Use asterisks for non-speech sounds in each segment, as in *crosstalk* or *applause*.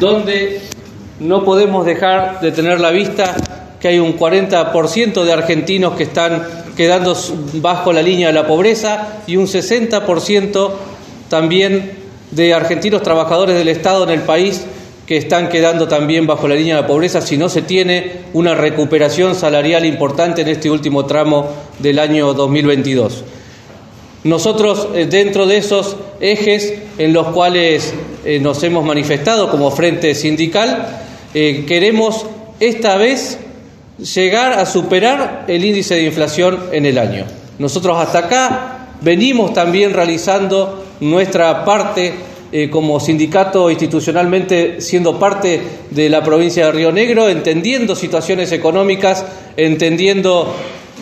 donde no podemos dejar de tener la vista que hay un 40% de argentinos que están quedando bajo la línea de la pobreza y un 60% también de argentinos trabajadores del Estado en el país que están quedando también bajo la línea de la pobreza si no se tiene una recuperación salarial importante en este último tramo del año 2022. Nosotros, eh, dentro de esos ejes en los cuales eh, nos hemos manifestado como frente sindical, eh, queremos esta vez llegar a superar el índice de inflación en el año. Nosotros hasta acá venimos también realizando nuestra parte como sindicato institucionalmente siendo parte de la provincia de Río Negro, entendiendo situaciones económicas, entendiendo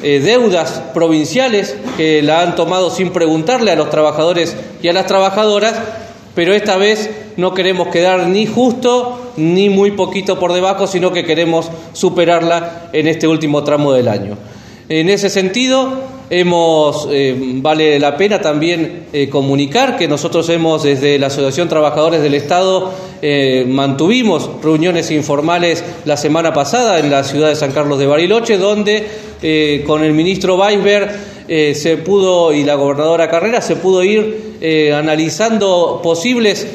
eh, deudas provinciales que la han tomado sin preguntarle a los trabajadores y a las trabajadoras, pero esta vez no queremos quedar ni justo ni muy poquito por debajo, sino que queremos superarla en este último tramo del año. En ese sentido, hemos, eh, vale la pena también eh, comunicar que nosotros hemos, desde la Asociación Trabajadores del Estado, mantuvimos reuniones informales la semana pasada en la ciudad de San Carlos de Bariloche, donde eh, con el ministro Weisberg eh, se pudo y la gobernadora Carrera se pudo ir eh, analizando posibles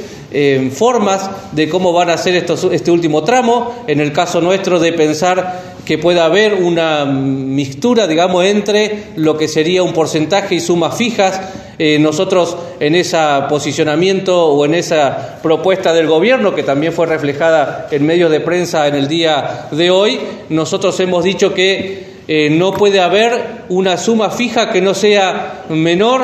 formas de cómo van a ser estos, este último tramo, en el caso nuestro de pensar que pueda haber una mixtura, digamos, entre lo que sería un porcentaje y sumas fijas. nosotros en ese posicionamiento o en esa propuesta del gobierno, que también fue reflejada en medios de prensa en el día de hoy, nosotros hemos dicho que eh, no puede haber una suma fija que no sea menor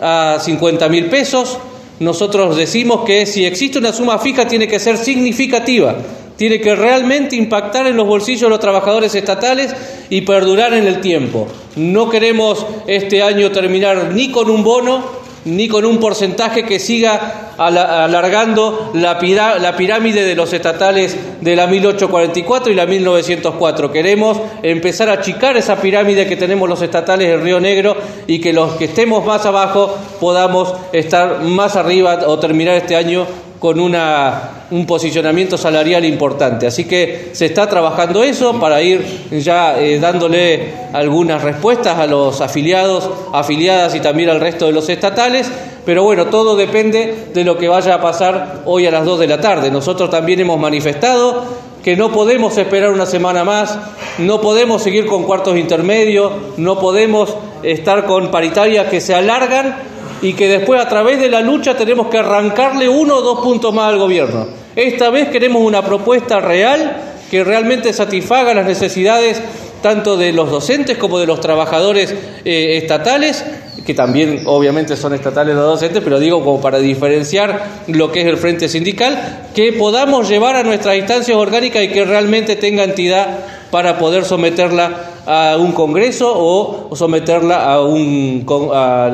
a 50 mil pesos. Nosotros decimos que si existe una suma fija tiene que ser significativa, tiene que realmente impactar en los bolsillos de los trabajadores estatales y perdurar en el tiempo. No queremos este año terminar ni con un bono ni con un porcentaje que siga alargando la, pirámide de los estatales de la 1844 y la 1904. Queremos empezar a achicar esa pirámide que tenemos los estatales del Río Negro y que los que estemos más abajo podamos estar más arriba o terminar este año con una, un posicionamiento salarial importante. Así que se está trabajando eso para ir ya eh, dándole algunas respuestas a los afiliados, afiliadas y también al resto de los estatales. Pero bueno, todo depende de lo que vaya a pasar hoy a las 2 de la tarde. Nosotros también hemos manifestado que no podemos esperar una semana más, no podemos seguir con cuartos intermedios, no podemos estar con paritarias que se alargan y que después a través de la lucha tenemos que arrancarle uno o dos puntos más al gobierno. Esta vez queremos una propuesta real que realmente satisfaga las necesidades tanto de los docentes como de los trabajadores eh, estatales, que también obviamente son estatales los docentes, pero digo como para diferenciar lo que es el frente sindical, que podamos llevar a nuestras instancias orgánicas y que realmente tenga entidad para poder someterla a un congreso o, someterla a un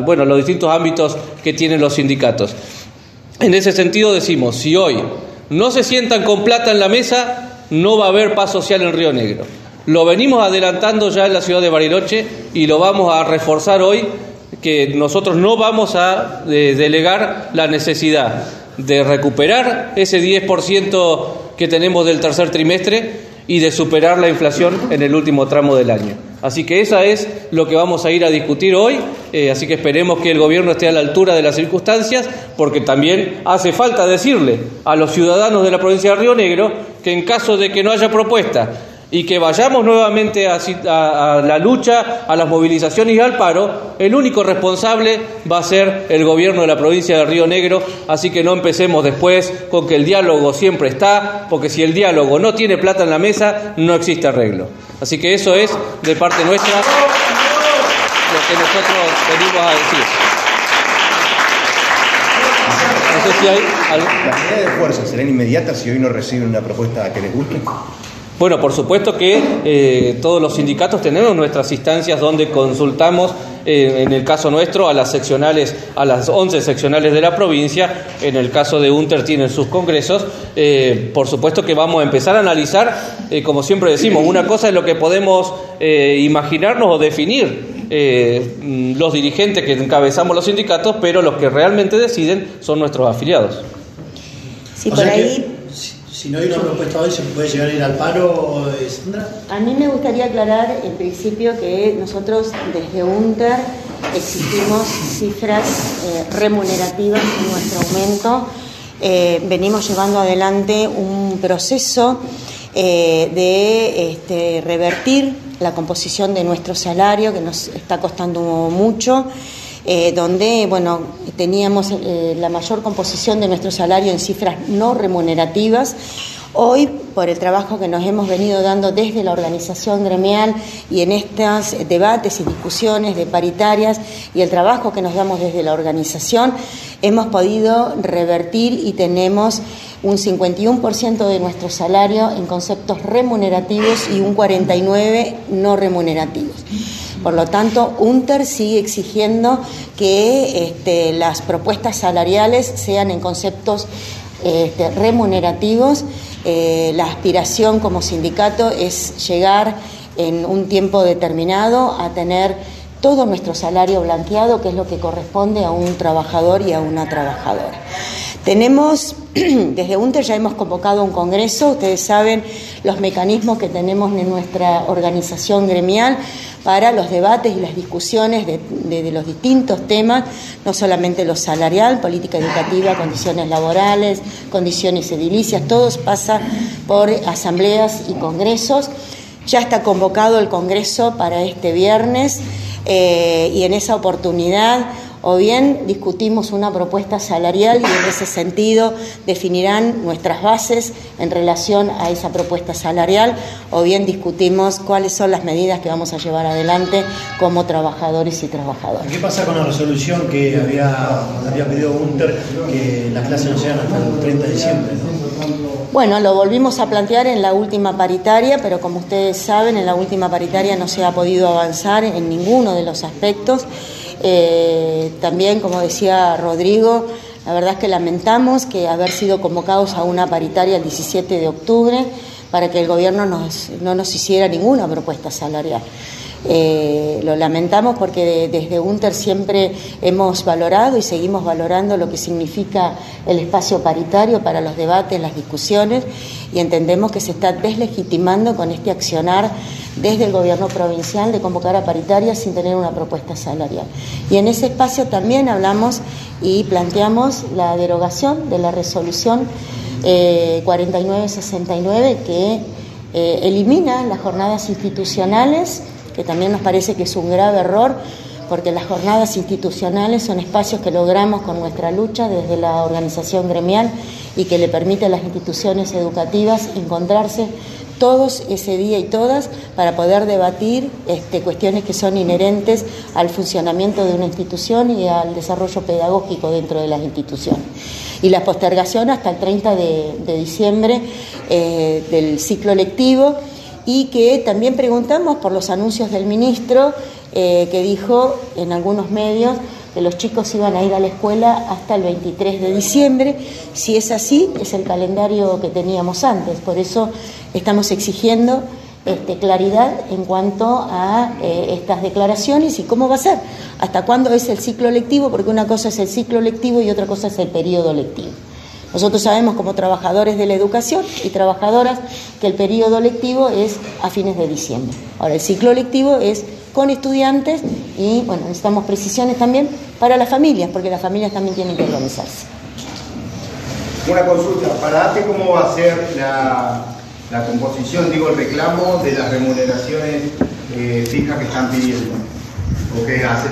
bueno los distintos ámbitos que tienen los sindicatos. En ese sentido decimos, si hoy no se sientan con plata en la mesa, no va a haber paz social en Río Negro. Lo venimos adelantando ya en la ciudad de Bariloche y lo vamos a reforzar hoy, que nosotros no vamos a eh, delegar la necesidad de recuperar ese 10% que tenemos del tercer trimestre y de superar la inflación en el último tramo del año. Así que esa es lo que vamos a ir a discutir hoy, eh, así que esperemos que el gobierno esté a la altura de las circunstancias, porque también hace falta decirle a los ciudadanos de la provincia de Río Negro que en caso de que no haya propuesta y que vayamos nuevamente a, la lucha, a las movilizaciones y al paro, el único responsable va a ser el gobierno de la provincia de Río Negro, así que no empecemos después con que el diálogo siempre está, porque si el diálogo no tiene plata en la mesa, no existe arreglo. Así que eso es de parte nuestra lo que nosotros venimos a decir. No sé si hay... ¿Las medidas de fuerza serán inmediatas si hoy no reciben una propuesta que les guste? Bueno, por supuesto que eh, todos los sindicatos tenemos nuestras instancias donde consultamos, eh, en el caso nuestro, a las seccionales, a las 11 seccionales de la provincia, en el caso de UNTER tienen sus congresos, eh, por supuesto que vamos a empezar a analizar, como siempre decimos, una cosa es lo que podemos imaginarnos o definir los dirigentes que encabezamos los sindicatos, pero los que realmente deciden son nuestros afiliados. Sí, por ahí Si no hay una propuesta hoy, ¿se puede llegar a ir al paro, eh, Sandra? A mí me gustaría aclarar en principio que nosotros desde UNTER exigimos cifras eh, remunerativas en nuestro aumento. Eh, venimos llevando adelante un proceso de este, revertir la composición de nuestro salario, que nos está costando mucho. Donde bueno, teníamos la mayor composición de nuestro salario en cifras no remunerativas Hoy, por el trabajo que nos hemos venido dando desde la organización gremial y en estos debates y discusiones de paritarias y el trabajo que nos damos desde la organización, hemos podido revertir y tenemos un 51% de nuestro salario en conceptos remunerativos y un 49% no remunerativos. Por lo tanto, UNTER sigue exigiendo que este, las propuestas salariales sean en conceptos este, remunerativos eh, la aspiración como sindicato es llegar en un tiempo determinado a tener todo nuestro salario blanqueado, que es lo que corresponde a un trabajador y a una trabajadora. Tenemos, *clears throat* desde UNTER ya hemos convocado un congreso, ustedes saben los mecanismos que tenemos en nuestra organización gremial para los debates y las discusiones de, los distintos temas, no solamente lo salarial, política educativa, condiciones laborales, condiciones edilicias, todo pasa por asambleas y congresos. Ya está convocado el Congreso para este viernes eh, y en esa oportunidad o bien discutimos una propuesta salarial y en ese sentido definirán nuestras bases en relación a esa propuesta salarial, o bien discutimos cuáles son las medidas que vamos a llevar adelante como trabajadores y trabajadoras. ¿Qué pasa con la resolución que había, había pedido UNTER que las clases no sean hasta el 30 de diciembre? Bueno, lo volvimos a plantear en la última paritaria, pero como ustedes saben, en la última paritaria no se ha podido avanzar en ninguno de los aspectos. Eh, también, como decía Rodrigo, la verdad es que lamentamos que haber sido convocados a una paritaria el 17 de octubre para que el gobierno no nos hiciera ninguna propuesta salarial. Eh, lo lamentamos porque desde UNTER siempre hemos valorado y seguimos valorando lo que significa el espacio paritario para los debates, las discusiones y entendemos que se está deslegitimando con este accionar desde el gobierno provincial de convocar a paritarias sin tener una propuesta salarial. Y en ese espacio también hablamos y planteamos la derogación de la resolución 4969 eh, que eh, elimina las jornadas institucionales que también nos parece que es un grave error, porque las jornadas institucionales son espacios que logramos con nuestra lucha desde la organización gremial y que le permite a las instituciones educativas encontrarse todos ese día y todas para poder debatir este, cuestiones que son inherentes al funcionamiento de una institución y al desarrollo pedagógico dentro de las instituciones. Y la postergación hasta el 30 de, diciembre eh, del ciclo lectivo y que también preguntamos por los anuncios del ministro eh, que dijo en algunos medios que los chicos iban a ir a la escuela hasta el 23 de diciembre. Si es así, es el calendario que teníamos antes. Por eso estamos exigiendo este, claridad en cuanto a eh, estas declaraciones y cómo va a ser, hasta cuándo es el ciclo lectivo, porque una cosa es el ciclo lectivo y otra cosa es el periodo lectivo. Nosotros sabemos como trabajadores de la educación y trabajadoras que el periodo lectivo es a fines de diciembre. Ahora, el ciclo lectivo es con estudiantes y, bueno, necesitamos precisiones también para las familias, porque las familias también tienen que organizarse. Una consulta, para ATE, ¿cómo va a ser la, composición, digo, el reclamo de las remuneraciones eh, fijas que están pidiendo? ¿O qué hace?